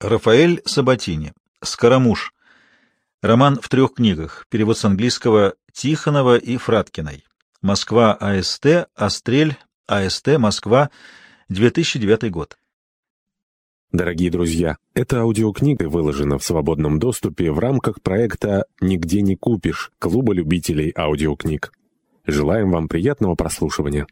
Рафаэль Сабатини. Скоромуш. Роман в трех книгах. Перевод с английского Тихонова и Фраткиной. Москва, АСТ, Астрель, АСТ, Москва, 2009 год. Дорогие друзья, эта аудиокнига выложена в свободном доступе в рамках проекта «Нигде не купишь» Клуба любителей аудиокниг. Желаем вам приятного прослушивания.